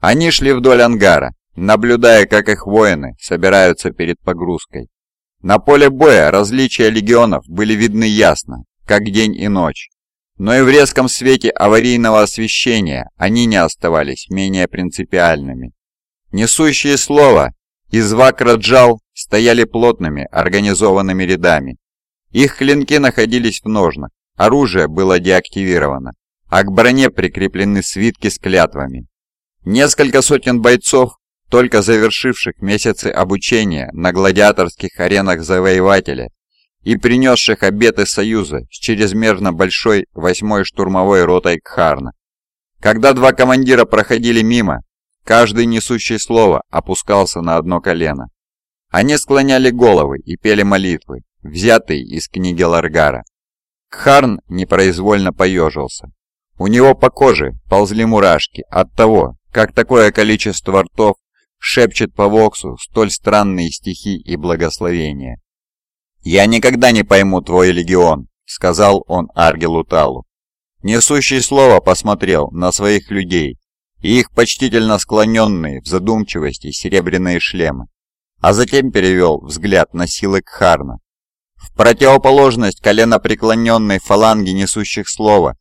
Они шли вдоль ангара, наблюдая, как их воины собираются перед погрузкой. На поле боя различия легионов были видны ясно, как день и ночь. Но и в резком свете аварийного освещения они не оставались менее принципиальными. Несущие слово из Вакраджал стояли плотными организованными рядами. Их клинки находились в ножнах, оружие было деактивировано, а к броне прикреплены свитки с клятвами. Несколько сотен бойцов, только завершивших месяцы обучения на гладиаторских аренах завоевателя и принесших обеты союза с чрезмерно большой восьмой штурмовой ротой Кхарна. Когда два командира проходили мимо, каждый несущий слово опускался на одно колено. Они склоняли головы и пели молитвы, взятые из книги Ларгара. Кхарн непроизвольно поежился. У него по коже ползли мурашки от того, как такое количество ртов шепчет по Воксу столь странные стихи и благословения. «Я никогда не пойму твой легион», — сказал он Аргелу Талу. Несущий слово посмотрел на своих людей и их почтительно склоненные в задумчивости серебряные шлемы, а затем перевел взгляд на силы Кхарна. В противоположность коленопреклоненной фаланги несущих слова,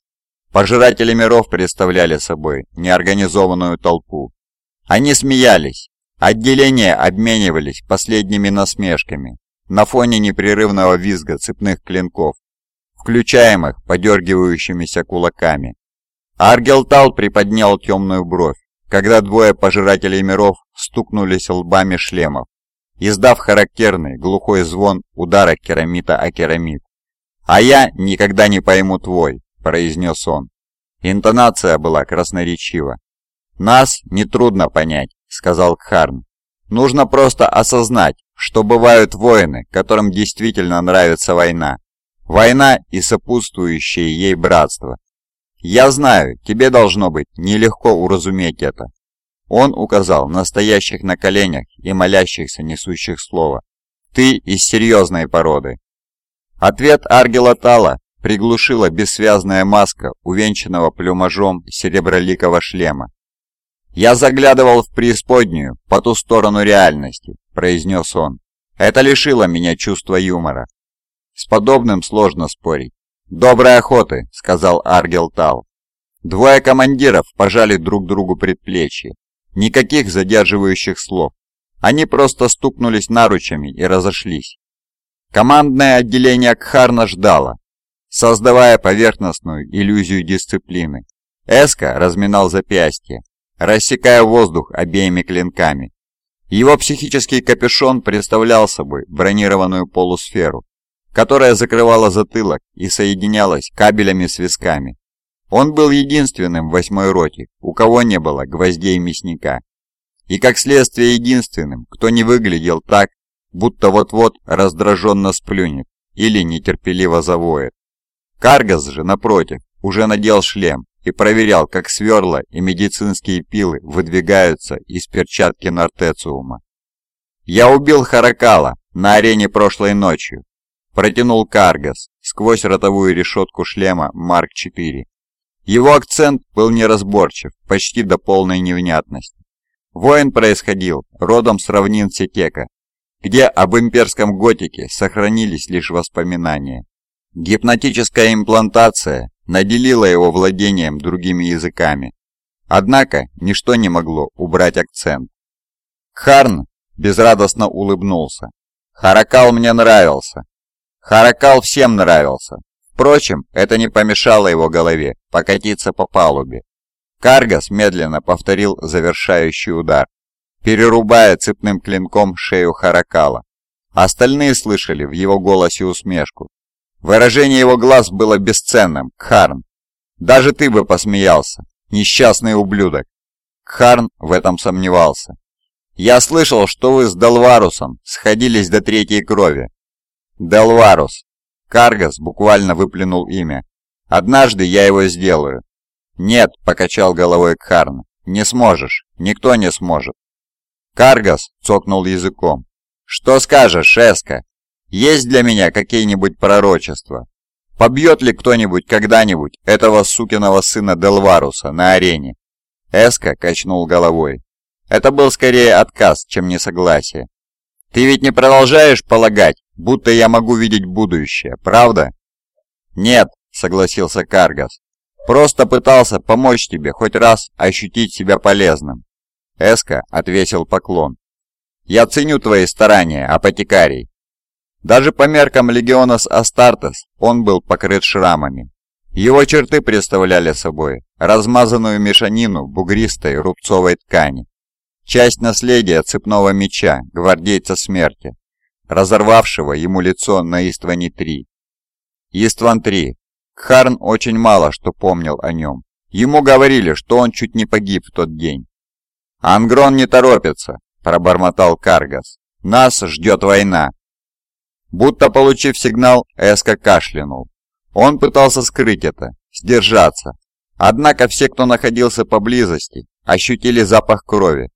пожиратели миров представляли собой неорганизованную толпу. Они смеялись, отделения обменивались последними насмешками на фоне непрерывного визга цепных клинков, включаемых подергивающимися кулаками. Аргелтал приподнял темную бровь, когда двое пожирателей миров стукнулись лбами шлемов, издав характерный глухой звон удара керамита о керамид. «А я никогда не пойму твой», — произнес он. Интонация была красноречива. «Нас нетрудно понять», — сказал Кхарн. «Нужно просто осознать, что бывают воины, которым действительно нравится война. Война и сопутствующее ей братство. Я знаю, тебе должно быть нелегко уразуметь это. Он указал на стоящих на коленях и молящихся несущих слова. Ты из серьезной породы. Ответ Аргела Тала приглушила бессвязная маска, увенчанного плюмажом сереброликого шлема. «Я заглядывал в преисподнюю, по ту сторону реальности», — произнес он. «Это лишило меня чувства юмора. С подобным сложно спорить. «Доброй охоты», — сказал Аргел Тал. Двое командиров пожали друг другу предплечье. Никаких задерживающих слов. Они просто стукнулись наручами и разошлись. Командное отделение Кхарна ждало, создавая поверхностную иллюзию дисциплины. Эска разминал запястье, рассекая воздух обеими клинками. Его психический капюшон представлял собой бронированную полусферу, которая закрывала затылок и соединялась кабелями с висками. Он был единственным в восьмой роте, у кого не было гвоздей мясника. И как следствие единственным, кто не выглядел так, будто вот-вот раздраженно сплюнет или нетерпеливо завоет. Каргас же, напротив, уже надел шлем и проверял, как сверла и медицинские пилы выдвигаются из перчатки Нортециума. «Я убил Харакала на арене прошлой ночью», протянул Каргас сквозь ротовую решетку шлема Марк-4. Его акцент был неразборчив, почти до полной невнятности. Воин происходил родом с равнин Сетека, где об имперском готике сохранились лишь воспоминания. Гипнотическая имплантация наделила его владением другими языками. Однако ничто не могло убрать акцент. Харн безрадостно улыбнулся. «Харакал мне нравился. Харакал всем нравился. Впрочем, это не помешало его голове покатиться по палубе. Каргас медленно повторил завершающий удар, перерубая цепным клинком шею Харакала. Остальные слышали в его голосе усмешку. Выражение его глаз было бесценным, Кхарн. Даже ты бы посмеялся, несчастный ублюдок. Кхарн в этом сомневался. Я слышал, что вы с Далварусом сходились до третьей крови. Далварус. Каргас буквально выплюнул имя. «Однажды я его сделаю». «Нет», — покачал головой Кхарн, — «не сможешь, никто не сможет». Каргас цокнул языком. «Что скажешь, Шеска? Есть для меня какие-нибудь пророчества? Побьет ли кто-нибудь когда-нибудь этого сукиного сына Делваруса на арене? Эска качнул головой. Это был скорее отказ, чем несогласие. «Ты ведь не продолжаешь полагать, будто я могу видеть будущее, правда?» «Нет», — согласился Каргас. «Просто пытался помочь тебе хоть раз ощутить себя полезным». Эска отвесил поклон. «Я ценю твои старания, апотекарий». Даже по меркам Легионас Астартес он был покрыт шрамами. Его черты представляли собой размазанную мешанину бугристой рубцовой ткани, часть наследия цепного меча гвардейца смерти, разорвавшего ему лицо на Истване-3. Истван-3. Кхарн очень мало что помнил о нем. Ему говорили, что он чуть не погиб в тот день. «Ангрон не торопится», – пробормотал Каргас. «Нас ждет война». Будто получив сигнал, Эска кашлянул. Он пытался скрыть это, сдержаться. Однако все, кто находился поблизости, ощутили запах крови,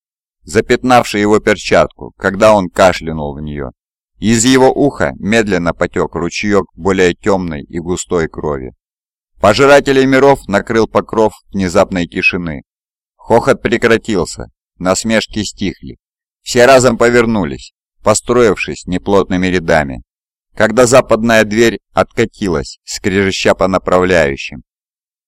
запятнавший его перчатку, когда он кашлянул в нее. Из его уха медленно потек ручеек более темной и густой крови. Пожирателей миров накрыл покров внезапной тишины. Хохот прекратился, насмешки стихли. Все разом повернулись, построившись неплотными рядами когда западная дверь откатилась, скрежеща по направляющим.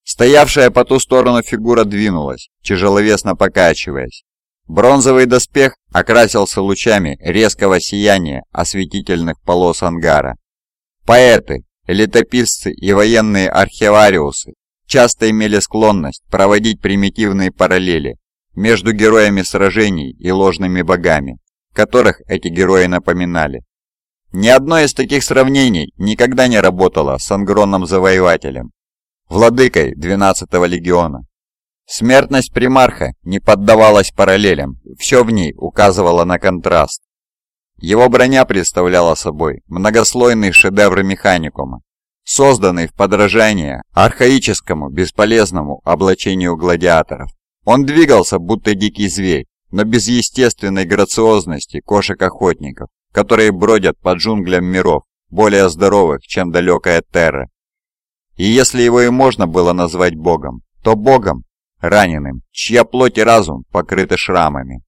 Стоявшая по ту сторону фигура двинулась, тяжеловесно покачиваясь. Бронзовый доспех окрасился лучами резкого сияния осветительных полос ангара. Поэты, летописцы и военные архивариусы часто имели склонность проводить примитивные параллели между героями сражений и ложными богами, которых эти герои напоминали. Ни одно из таких сравнений никогда не работало с Ангроном-завоевателем, владыкой 12-го легиона. Смертность примарха не поддавалась параллелям, все в ней указывало на контраст. Его броня представляла собой многослойный шедевр механикума, созданный в подражание архаическому бесполезному облачению гладиаторов. Он двигался, будто дикий зверь, но без естественной грациозности кошек-охотников которые бродят по джунглям миров, более здоровых, чем далекая Терра. И если его и можно было назвать богом, то богом, раненым, чья плоть и разум покрыты шрамами.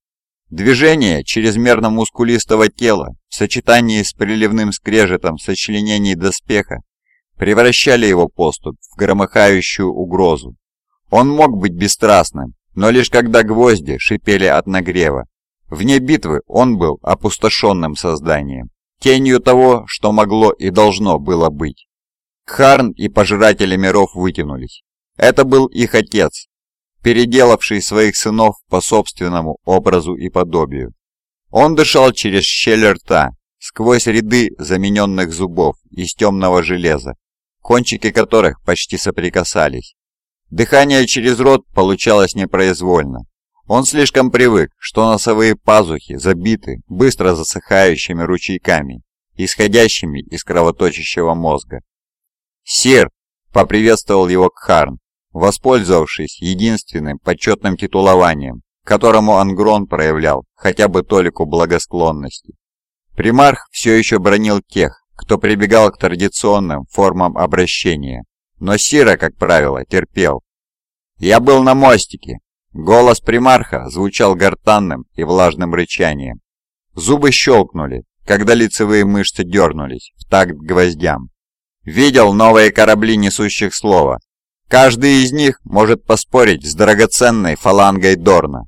Движение чрезмерно мускулистого тела в сочетании с приливным скрежетом сочленений доспеха превращали его поступ в громыхающую угрозу. Он мог быть бесстрастным, но лишь когда гвозди шипели от нагрева, Вне битвы он был опустошенным созданием, тенью того, что могло и должно было быть. Кхарн и Пожиратели миров вытянулись. Это был их отец, переделавший своих сынов по собственному образу и подобию. Он дышал через щель рта, сквозь ряды замененных зубов из темного железа, кончики которых почти соприкасались. Дыхание через рот получалось непроизвольно, он слишком привык, что носовые пазухи забиты быстро засыхающими ручейками, исходящими из кровоточащего мозга. «Сир!» — поприветствовал его Кхарн, воспользовавшись единственным почетным титулованием, которому Ангрон проявлял хотя бы толику благосклонности. Примарх все еще бронил тех, кто прибегал к традиционным формам обращения, но Сира, как правило, терпел. «Я был на мостике», Голос примарха звучал гортанным и влажным рычанием. Зубы щелкнули, когда лицевые мышцы дернулись в такт гвоздям. Видел новые корабли, несущих слово. Каждый из них может поспорить с драгоценной фалангой Дорна.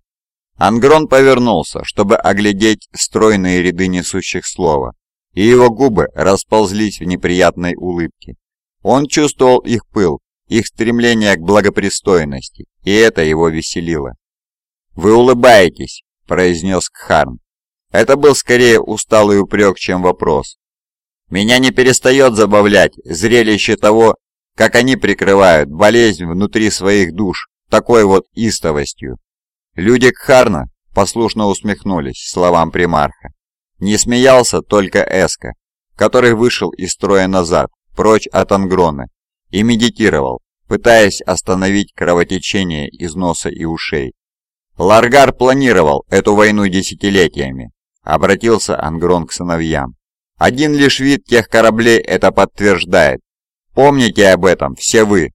Ангрон повернулся, чтобы оглядеть стройные ряды несущих слова, и его губы расползлись в неприятной улыбке. Он чувствовал их пыл, их стремление к благопристойности, и это его веселило. «Вы улыбаетесь», — произнес Кхарн. Это был скорее усталый упрек, чем вопрос. «Меня не перестает забавлять зрелище того, как они прикрывают болезнь внутри своих душ такой вот истовостью». Люди Кхарна послушно усмехнулись словам примарха. Не смеялся только Эска, который вышел из строя назад, прочь от Ангрона, и медитировал, пытаясь остановить кровотечение из носа и ушей. Ларгар планировал эту войну десятилетиями, обратился Ангрон к сыновьям. Один лишь вид тех кораблей это подтверждает. Помните об этом все вы.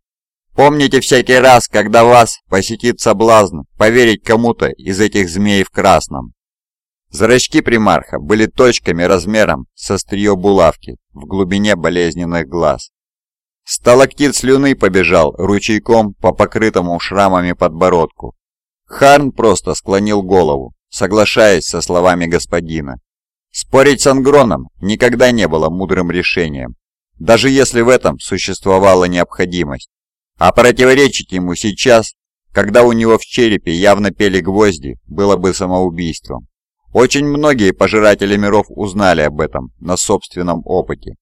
Помните всякий раз, когда вас посетит соблазн поверить кому-то из этих змей в красном. Зрачки примарха были точками размером со острие булавки в глубине болезненных глаз. Сталактит слюны побежал ручейком по покрытому шрамами подбородку. Харн просто склонил голову, соглашаясь со словами господина. Спорить с Ангроном никогда не было мудрым решением, даже если в этом существовала необходимость. А противоречить ему сейчас, когда у него в черепе явно пели гвозди, было бы самоубийством. Очень многие пожиратели миров узнали об этом на собственном опыте.